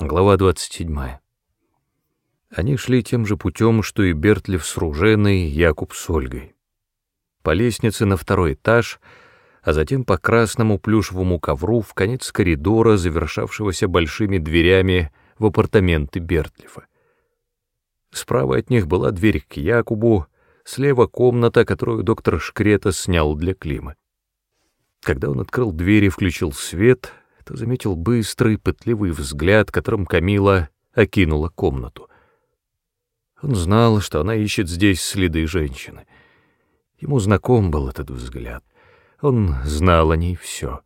Глава 27. Они шли тем же путем, что и Бертлев с Руженой, Якуб с Ольгой. По лестнице на второй этаж, а затем по красному плюшевому ковру в конец коридора, завершавшегося большими дверями в апартаменты Бертлифа. Справа от них была дверь к Якубу, слева комната, которую доктор Шкрета снял для Климы. Когда он открыл дверь и включил свет — то заметил быстрый, пытливый взгляд, которым Камила окинула комнату. Он знал, что она ищет здесь следы женщины. Ему знаком был этот взгляд. Он знал о ней все.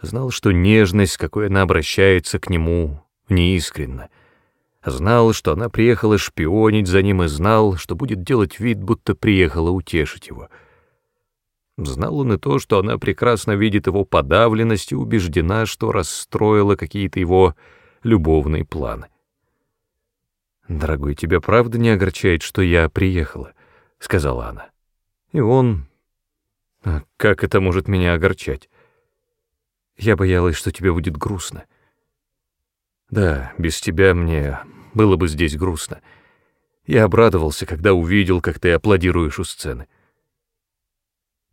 Знал, что нежность, с какой она обращается к нему, неискренна. Знал, что она приехала шпионить за ним и знал, что будет делать вид, будто приехала утешить его — Знал он и то, что она прекрасно видит его подавленность и убеждена, что расстроила какие-то его любовные планы. «Дорогой, тебя правда не огорчает, что я приехала?» — сказала она. И он... А как это может меня огорчать? Я боялась, что тебе будет грустно. Да, без тебя мне было бы здесь грустно. Я обрадовался, когда увидел, как ты аплодируешь у сцены.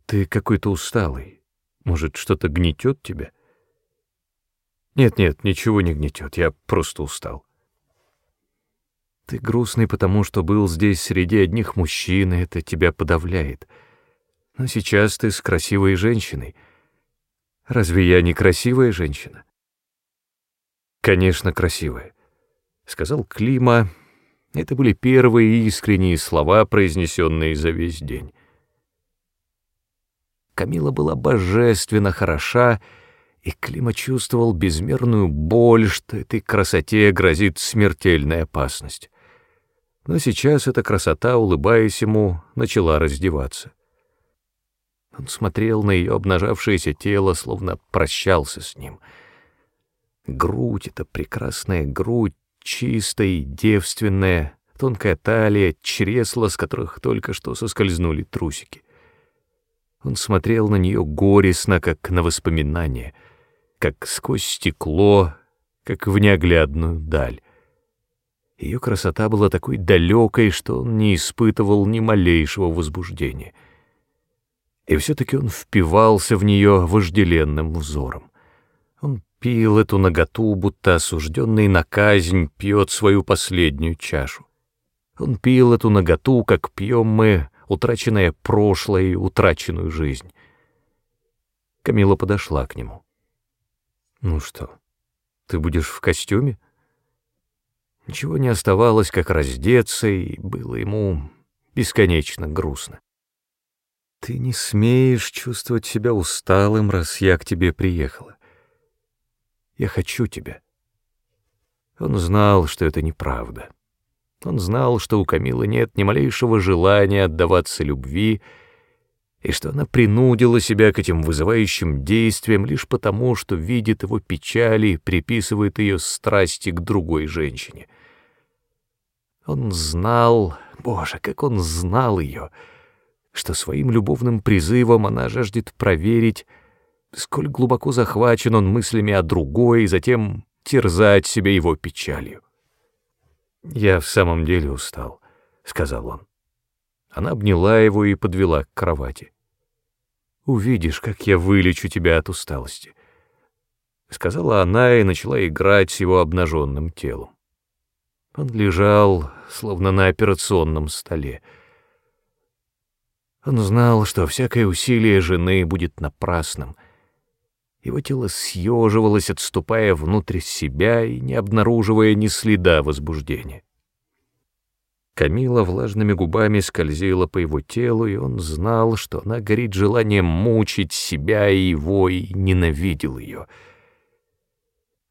Ты какой-то усталый. Может, что-то гнетет тебя? Нет-нет, ничего не гнетет, я просто устал. Ты грустный, потому что был здесь среди одних мужчин, и это тебя подавляет. Но сейчас ты с красивой женщиной. Разве я не красивая женщина? Конечно, красивая, — сказал Клима. Это были первые искренние слова, произнесенные за весь день. Камила была божественно хороша, и Клима чувствовал безмерную боль, что этой красоте грозит смертельная опасность. Но сейчас эта красота, улыбаясь ему, начала раздеваться. Он смотрел на ее обнажавшееся тело, словно прощался с ним. Грудь — это прекрасная грудь, чистая и девственная, тонкая талия, чресла, с которых только что соскользнули трусики. Он смотрел на нее горестно, как на воспоминание, как сквозь стекло, как в неоглядную даль. Ее красота была такой далекой, что он не испытывал ни малейшего возбуждения. И все-таки он впивался в нее вожделенным взором. Он пил эту наготу, будто осужденный на казнь пьет свою последнюю чашу. Он пил эту наготу, как пьем мы утраченное прошлое и утраченную жизнь. Камила подошла к нему. «Ну что, ты будешь в костюме?» Ничего не оставалось, как раздеться, и было ему бесконечно грустно. «Ты не смеешь чувствовать себя усталым, раз я к тебе приехала. Я хочу тебя». Он знал, что это неправда. Он знал, что у Камилы нет ни малейшего желания отдаваться любви, и что она принудила себя к этим вызывающим действиям лишь потому, что видит его печали и приписывает ее страсти к другой женщине. Он знал, боже, как он знал ее, что своим любовным призывом она жаждет проверить, сколь глубоко захвачен он мыслями о другой, и затем терзать себя его печалью. «Я в самом деле устал», — сказал он. Она обняла его и подвела к кровати. «Увидишь, как я вылечу тебя от усталости», — сказала она и начала играть с его обнаженным телом. Он лежал, словно на операционном столе. Он знал, что всякое усилие жены будет напрасным — его тело съеживалось, отступая внутрь себя и не обнаруживая ни следа возбуждения. Камила влажными губами скользила по его телу, и он знал, что она горит желанием мучить себя и его, и ненавидел ее.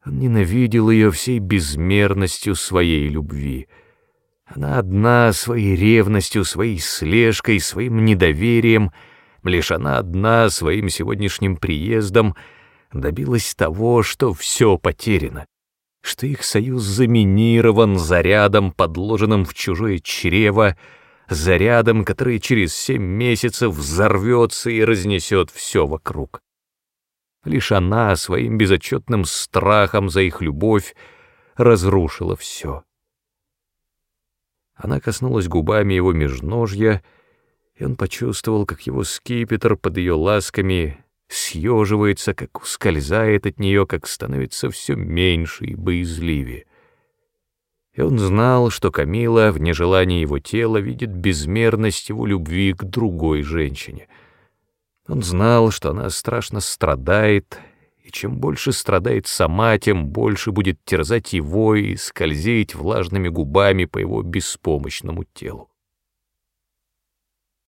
Он ненавидел ее всей безмерностью своей любви. Она одна своей ревностью, своей слежкой, своим недоверием, лишь она одна своим сегодняшним приездом — добилась того, что все потеряно, что их союз заминирован зарядом, подложенным в чужое чрево, зарядом, который через семь месяцев взорвется и разнесет все вокруг. Лишь она своим безотчетным страхом за их любовь разрушила все. Она коснулась губами его межножья, и он почувствовал, как его скипетр под ее ласками съеживается, как ускользает от нее, как становится все меньше и боязливее. И он знал, что Камила в нежелании его тела видит безмерность его любви к другой женщине. Он знал, что она страшно страдает, и чем больше страдает сама, тем больше будет терзать его и скользить влажными губами по его беспомощному телу.